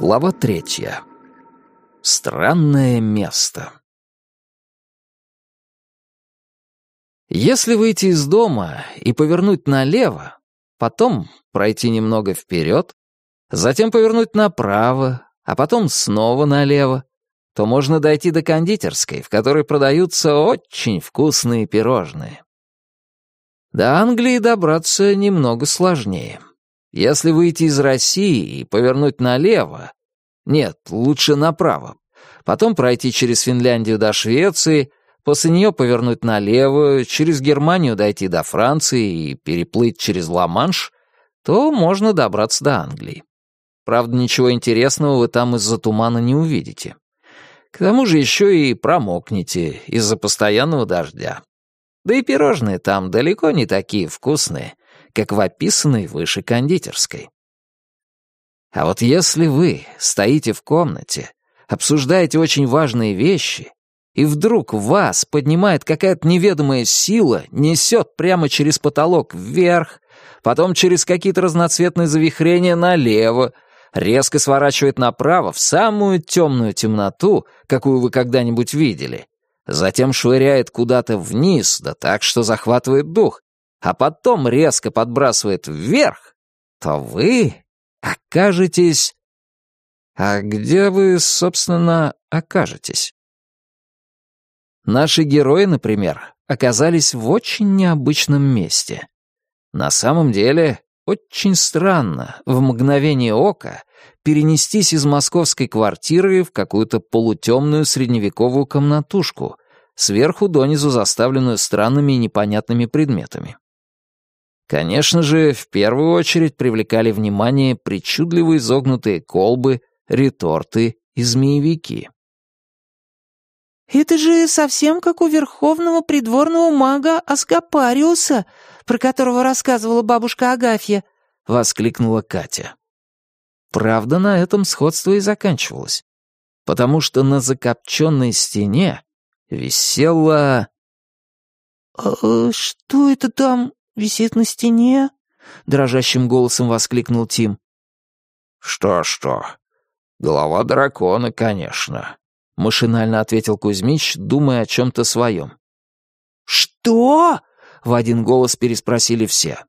Глава третья. Странное место. Если выйти из дома и повернуть налево, потом пройти немного вперед, затем повернуть направо, а потом снова налево, то можно дойти до кондитерской, в которой продаются очень вкусные пирожные. До Англии добраться немного сложнее. Если выйти из России и повернуть налево... Нет, лучше направо. Потом пройти через Финляндию до Швеции, после нее повернуть налево, через Германию дойти до Франции и переплыть через Ла-Манш, то можно добраться до Англии. Правда, ничего интересного вы там из-за тумана не увидите. К тому же еще и промокнете из-за постоянного дождя. Да и пирожные там далеко не такие вкусные, как в описанной выше кондитерской. А вот если вы стоите в комнате, обсуждаете очень важные вещи, и вдруг вас поднимает какая-то неведомая сила, несет прямо через потолок вверх, потом через какие-то разноцветные завихрения налево, резко сворачивает направо в самую темную темноту, какую вы когда-нибудь видели, затем швыряет куда-то вниз, да так, что захватывает дух, а потом резко подбрасывает вверх, то вы окажетесь... А где вы, собственно, окажетесь? Наши герои, например, оказались в очень необычном месте. На самом деле, очень странно в мгновение ока перенестись из московской квартиры в какую-то полутемную средневековую комнатушку, сверху донизу заставленную странными и непонятными предметами. Конечно же, в первую очередь привлекали внимание причудливо изогнутые колбы, реторты и змеевики. «Это же совсем как у верховного придворного мага Аскапариуса, про которого рассказывала бабушка Агафья», — воскликнула Катя. Правда, на этом сходство и заканчивалось, потому что на закопченной стене висела... «А что это там висит на стене?» — дрожащим голосом воскликнул Тим. «Что-что? Голова дракона, конечно», — машинально ответил Кузьмич, думая о чем-то своем. «Что?» — в один голос переспросили все.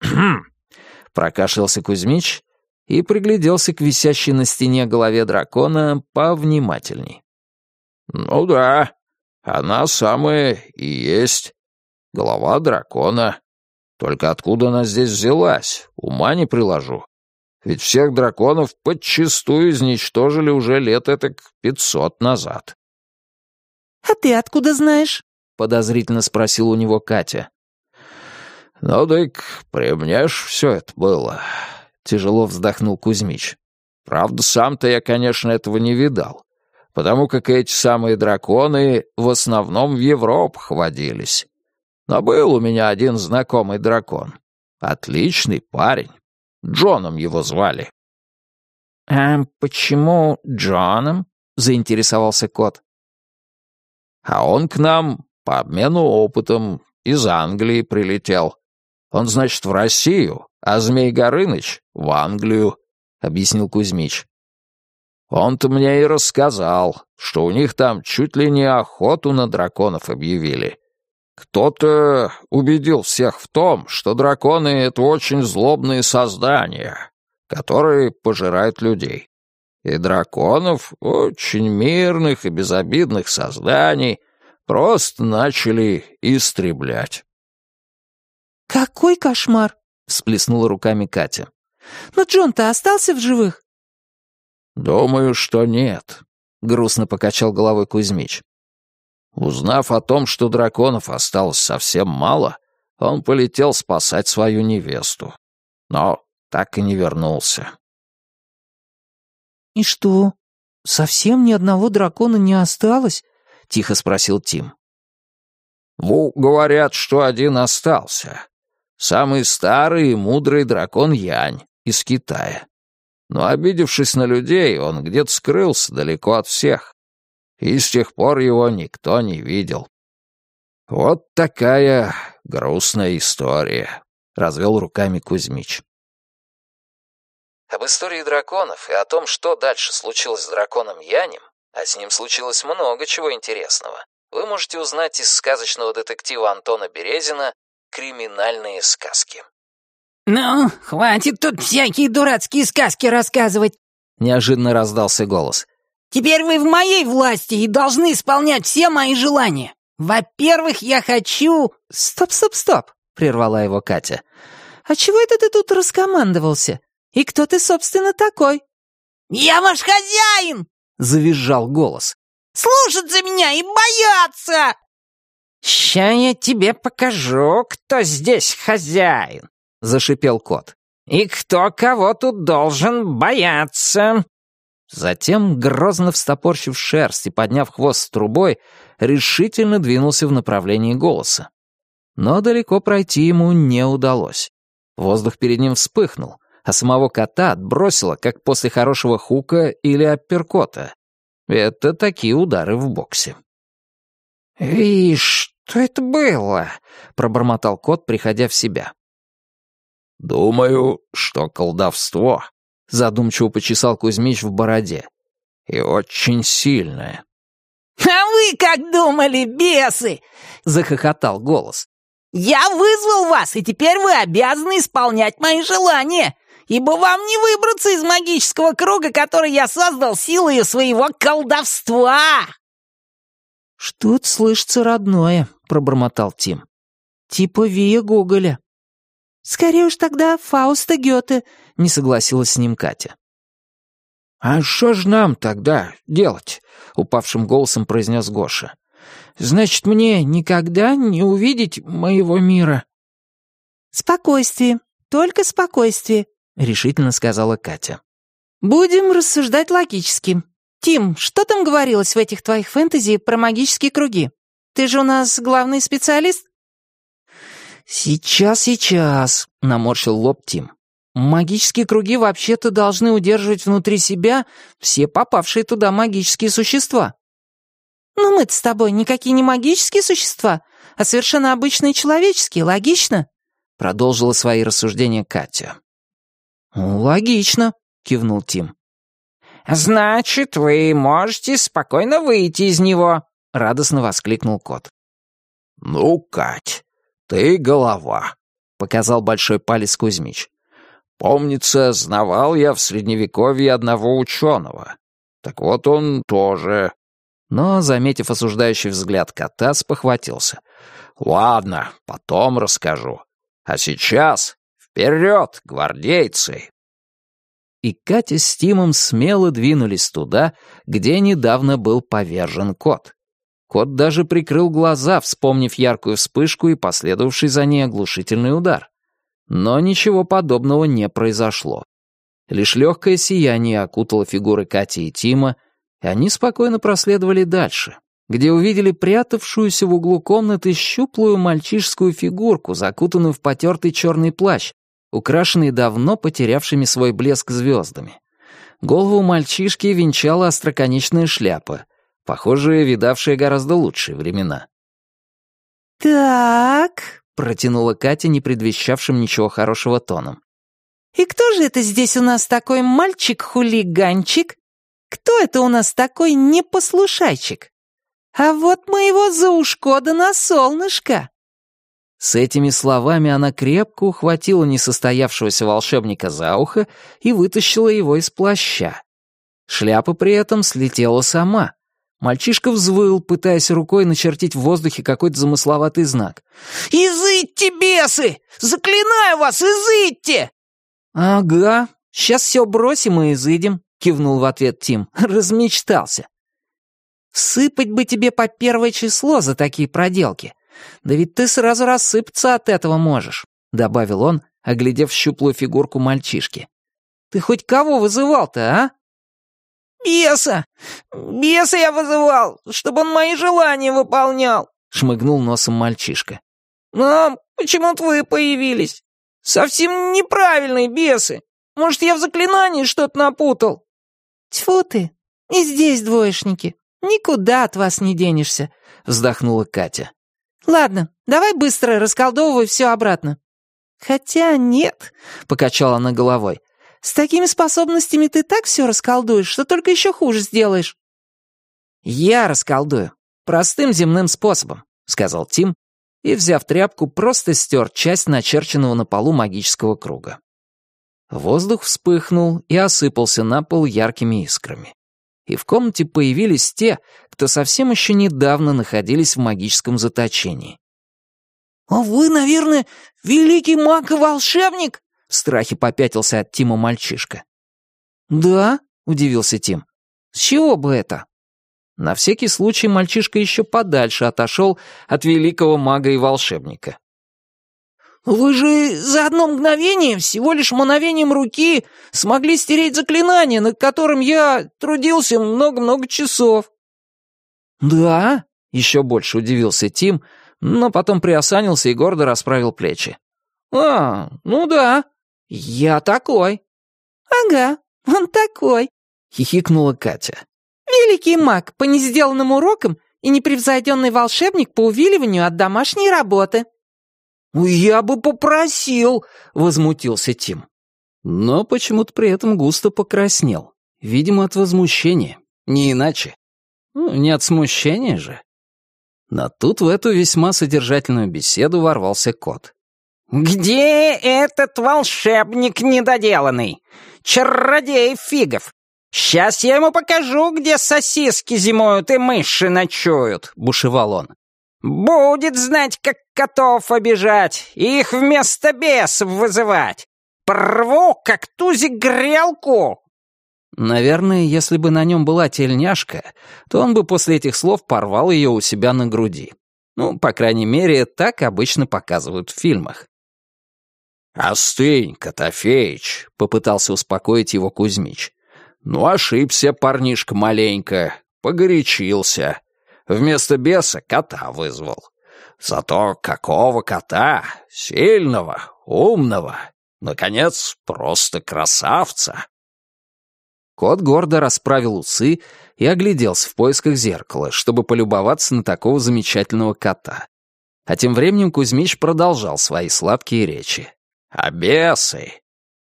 «Хм!» — прокашлялся Кузьмич и пригляделся к висящей на стене голове дракона повнимательней. «Ну да, она самая и есть. Голова дракона. Только откуда она здесь взялась, ума не приложу. Ведь всех драконов подчистую изничтожили уже лет этак пятьсот назад. «А ты откуда знаешь?» — подозрительно спросила у него Катя. «Ну, дык, при мне ж все это было», — тяжело вздохнул Кузьмич. «Правда, сам-то я, конечно, этого не видал, потому как эти самые драконы в основном в Европах водились. Но был у меня один знакомый дракон. Отличный парень. Джоном его звали. «А почему Джоном?» — заинтересовался кот. «А он к нам по обмену опытом из Англии прилетел. Он, значит, в Россию, а Змей Горыныч — в Англию», — объяснил Кузьмич. «Он-то мне и рассказал, что у них там чуть ли не охоту на драконов объявили. Кто-то убедил всех в том, что драконы — это очень злобные создания, которые пожирают людей. И драконов, очень мирных и безобидных созданий, просто начали истреблять. «Какой кошмар!» — всплеснула руками Катя. «Но Джон-то остался в живых?» «Думаю, что нет», — грустно покачал головой Кузьмич. Узнав о том, что драконов осталось совсем мало, он полетел спасать свою невесту. Но так и не вернулся. «И что, совсем ни одного дракона не осталось?» — тихо спросил Тим. «Ву, говорят, что один остался. Самый старый и мудрый дракон Янь из Китая. Но, обидевшись на людей, он где-то скрылся далеко от всех и с тех пор его никто не видел. Вот такая грустная история, — развел руками Кузьмич. Об истории драконов и о том, что дальше случилось с драконом Янем, а с ним случилось много чего интересного, вы можете узнать из сказочного детектива Антона Березина «Криминальные сказки». «Ну, хватит тут всякие дурацкие сказки рассказывать!» Неожиданно раздался голос. «Теперь вы в моей власти и должны исполнять все мои желания. Во-первых, я хочу...» «Стоп, стоп, стоп!» — прервала его Катя. «А чего это ты тут раскомандовался? И кто ты, собственно, такой?» «Я ваш хозяин!» — завизжал голос. «Слушаться меня и бояться!» «Ща я тебе покажу, кто здесь хозяин!» — зашипел кот. «И кто кого тут должен бояться?» Затем, грозно встопорщив шерсть и подняв хвост с трубой, решительно двинулся в направлении голоса. Но далеко пройти ему не удалось. Воздух перед ним вспыхнул, а самого кота отбросило, как после хорошего хука или апперкота. Это такие удары в боксе. «Вишь, что это было?» — пробормотал кот, приходя в себя. «Думаю, что колдовство», — задумчиво почесал Кузьмич в бороде. «И очень сильное». «А вы как думали, бесы?» — захохотал голос. «Я вызвал вас, и теперь вы обязаны исполнять мои желания, ибо вам не выбраться из магического круга, который я создал силой своего колдовства!» «Что-то слышится родное», — пробормотал Тим. «Типа Вия Гоголя». «Скорее уж тогда Фауста Гёте», — не согласилась с ним Катя. «А что ж нам тогда делать?» — упавшим голосом произнес Гоша. «Значит, мне никогда не увидеть моего мира?» «Спокойствие, только спокойствие», — решительно сказала Катя. «Будем рассуждать логически. Тим, что там говорилось в этих твоих фэнтези про магические круги? Ты же у нас главный специалист?» «Сейчас, сейчас», — наморщил лоб Тим. «Магические круги вообще-то должны удерживать внутри себя все попавшие туда магические существа». «Ну мы-то с тобой никакие не магические существа, а совершенно обычные человеческие, логично?» Продолжила свои рассуждения Катя. «Логично», — кивнул Тим. «Значит, вы можете спокойно выйти из него», — радостно воскликнул кот. «Ну, Кать, «Ты голова», — показал большой палец Кузьмич. «Помнится, знавал я в Средневековье одного ученого. Так вот он тоже...» Но, заметив осуждающий взгляд кота, спохватился. «Ладно, потом расскажу. А сейчас вперед, гвардейцы!» И Катя с Тимом смело двинулись туда, где недавно был повержен кот. Кот даже прикрыл глаза, вспомнив яркую вспышку и последовавший за ней оглушительный удар. Но ничего подобного не произошло. Лишь легкое сияние окутало фигуры Кати и Тима, и они спокойно проследовали дальше, где увидели прятавшуюся в углу комнаты щуплую мальчишескую фигурку, закутанную в потертый черный плащ, украшенный давно потерявшими свой блеск звездами. Голову мальчишки венчала остроконечная шляпа, похоже, видавшая гораздо лучшие времена. «Так», — протянула Катя, не предвещавшим ничего хорошего тоном. «И кто же это здесь у нас такой мальчик-хулиганчик? Кто это у нас такой непослушайчик? А вот мы его за ушко да на солнышко!» С этими словами она крепко ухватила несостоявшегося волшебника за ухо и вытащила его из плаща. Шляпа при этом слетела сама, Мальчишка взвыл, пытаясь рукой начертить в воздухе какой-то замысловатый знак. «Изыдьте, бесы! Заклинаю вас, изыдьте!» «Ага, сейчас все бросим и изыдем», — кивнул в ответ Тим. Размечтался. «Сыпать бы тебе по первое число за такие проделки. Да ведь ты сразу рассыпаться от этого можешь», — добавил он, оглядев щуплую фигурку мальчишки. «Ты хоть кого вызывал-то, а?» «Беса! Беса я вызывал, чтобы он мои желания выполнял!» — шмыгнул носом мальчишка. «Но почему-то вы появились. Совсем неправильные бесы. Может, я в заклинании что-то напутал?» «Тьфу ты! И здесь двоечники. Никуда от вас не денешься», — вздохнула Катя. «Ладно, давай быстро расколдовывай все обратно». «Хотя нет», — покачала она головой. С такими способностями ты так все расколдуешь, что только еще хуже сделаешь». «Я расколдую. Простым земным способом», — сказал Тим, и, взяв тряпку, просто стер часть начерченного на полу магического круга. Воздух вспыхнул и осыпался на пол яркими искрами. И в комнате появились те, кто совсем еще недавно находились в магическом заточении. «А вы, наверное, великий маг и волшебник?» В страхе попятился от Тима мальчишка. «Да?» — удивился Тим. «С чего бы это?» На всякий случай мальчишка еще подальше отошел от великого мага и волшебника. «Вы же за одно мгновение, всего лишь мановением руки, смогли стереть заклинание, над которым я трудился много-много часов». «Да?» — еще больше удивился Тим, но потом приосанился и гордо расправил плечи. «А, ну да, я такой». «Ага, он такой», — хихикнула Катя. «Великий маг по несделанным урокам и непревзойденный волшебник по увиливанию от домашней работы». «Я бы попросил», — возмутился Тим. Но почему-то при этом густо покраснел. Видимо, от возмущения. Не иначе. Ну, не от смущения же. Но тут в эту весьма содержательную беседу ворвался кот. «Где этот волшебник недоделанный? Чародей фигов! Сейчас я ему покажу, где сосиски зимуют и мыши ночуют», — бушевал он. Будет знать, как котов обижать, и их вместо бесов вызывать. Порву, как тузик, грелку!» Наверное, если бы на нем была тельняшка, то он бы после этих слов порвал ее у себя на груди. Ну, по крайней мере, так обычно показывают в фильмах. «Остынь, Котофеич», — попытался успокоить его Кузьмич. «Ну, ошибся парнишка маленько, погорячился. Вместо беса кота вызвал. Зато какого кота? Сильного, умного. Наконец, просто красавца. Кот гордо расправил усы и огляделся в поисках зеркала, чтобы полюбоваться на такого замечательного кота. А тем временем Кузьмич продолжал свои сладкие речи. «А бесы?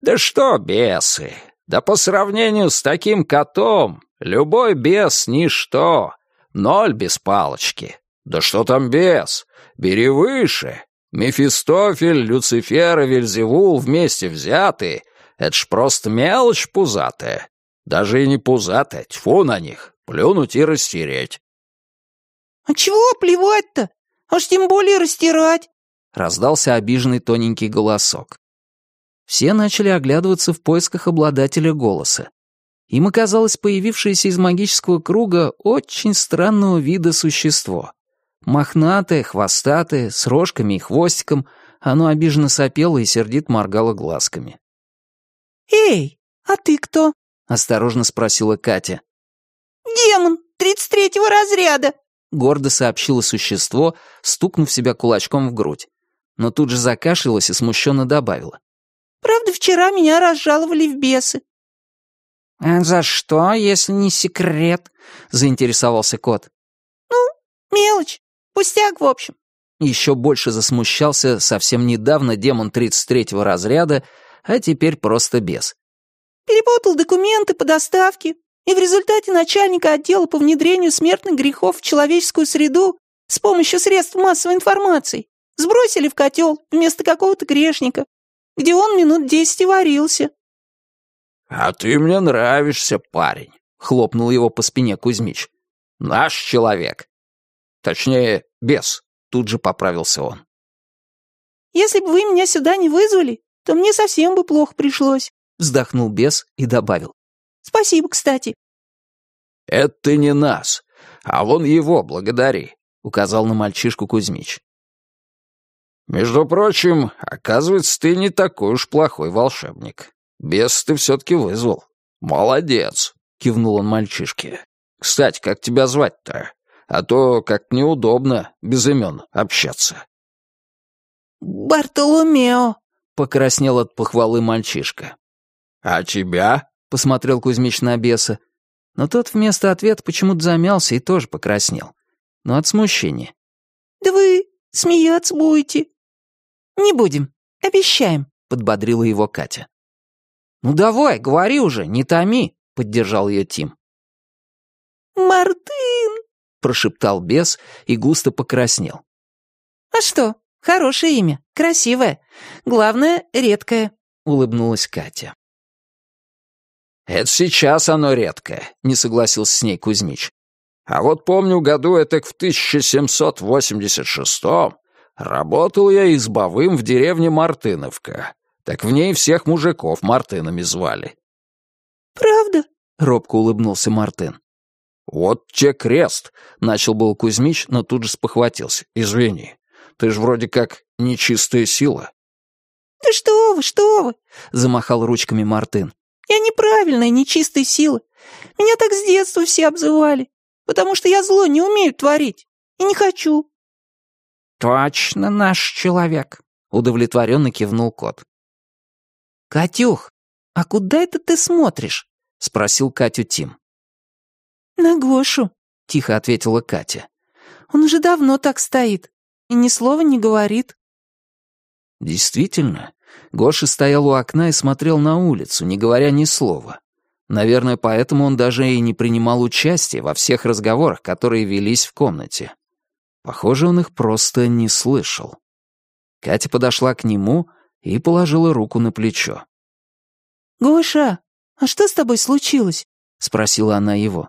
Да что бесы? Да по сравнению с таким котом, любой бес — ничто. Ноль без палочки. Да что там без? Бери выше. Мефистофель, Люцифер и Вельзевул вместе взятые — это ж просто мелочь пузатая. Даже и не пузатая, тьфу на них, плюнуть и растереть. «А чего плевать-то? Аж тем более растирать!» — раздался обиженный тоненький голосок. Все начали оглядываться в поисках обладателя голоса. Им оказалось появившееся из магического круга очень странного вида существо. Мохнатое, хвостатое, с рожками и хвостиком, оно обиженно сопело и сердит моргало глазками. «Эй, а ты кто?» — осторожно спросила Катя. «Демон, тридцать третьего разряда», — гордо сообщило существо, стукнув себя кулачком в грудь. Но тут же закашлялась и смущенно добавила. «Правда, вчера меня разжаловали в бесы. «А за что, если не секрет?» — заинтересовался кот. «Ну, мелочь. Пустяк, в общем». Еще больше засмущался совсем недавно демон 33-го разряда, а теперь просто без. «Перепутал документы по доставке, и в результате начальника отдела по внедрению смертных грехов в человеческую среду с помощью средств массовой информации сбросили в котел вместо какого-то грешника, где он минут десять и варился. «А ты мне нравишься, парень», — хлопнул его по спине Кузьмич. «Наш человек». Точнее, бес, тут же поправился он. «Если бы вы меня сюда не вызвали, то мне совсем бы плохо пришлось», — вздохнул бес и добавил. «Спасибо, кстати». «Это ты не нас, а вон его благодари», — указал на мальчишку Кузьмич. «Между прочим, оказывается, ты не такой уж плохой волшебник. Бес ты все-таки вызвал. Молодец, кивнул он мальчишке. Кстати, как тебя звать-то? А то как неудобно без имен общаться. Бартоломео, покраснел от похвалы мальчишка. А тебя? посмотрел Кузьмич на беса. Но тот вместо ответа почему-то замялся и тоже покраснел. Но от смущения. «Да вы смеяться будете?» «Не будем, обещаем», — подбодрила его Катя. «Ну давай, говори уже, не томи», — поддержал ее Тим. «Мартын!» — прошептал бес и густо покраснел. «А что, хорошее имя, красивое. Главное, редкое», — улыбнулась Катя. «Это сейчас оно редкое», — не согласился с ней Кузьмич. «А вот помню, году это в 1786-м работал я избовым в деревне Мартыновка. Так в ней всех мужиков Мартынами звали». «Правда?» — робко улыбнулся Мартын. «Вот те крест!» — начал был Кузьмич, но тут же спохватился. «Извини, ты ж вроде как нечистая сила». «Да что вы, что вы!» — замахал ручками Мартын. Я неправильная, нечистой силы. Меня так с детства все обзывали, потому что я зло не умею творить и не хочу». «Точно наш человек», — удовлетворенно кивнул кот. «Катюх, а куда это ты смотришь?» — спросил Катю Тим. «На Гошу», — тихо ответила Катя. «Он уже давно так стоит и ни слова не говорит». Действительно, Гоша стоял у окна и смотрел на улицу, не говоря ни слова. Наверное, поэтому он даже и не принимал участия во всех разговорах, которые велись в комнате. Похоже, он их просто не слышал. Катя подошла к нему и положила руку на плечо. «Гоша, а что с тобой случилось?» — спросила она его.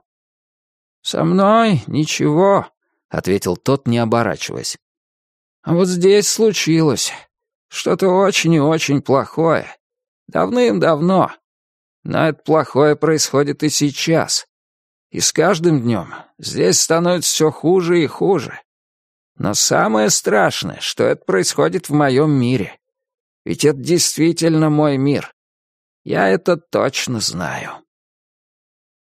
«Со мной ничего», — ответил тот, не оборачиваясь. «А вот здесь случилось. Что-то очень и очень плохое. Давным-давно. Но это плохое происходит и сейчас. И с каждым днем здесь становится все хуже и хуже. Но самое страшное, что это происходит в моем мире. Ведь это действительно мой мир. Я это точно знаю.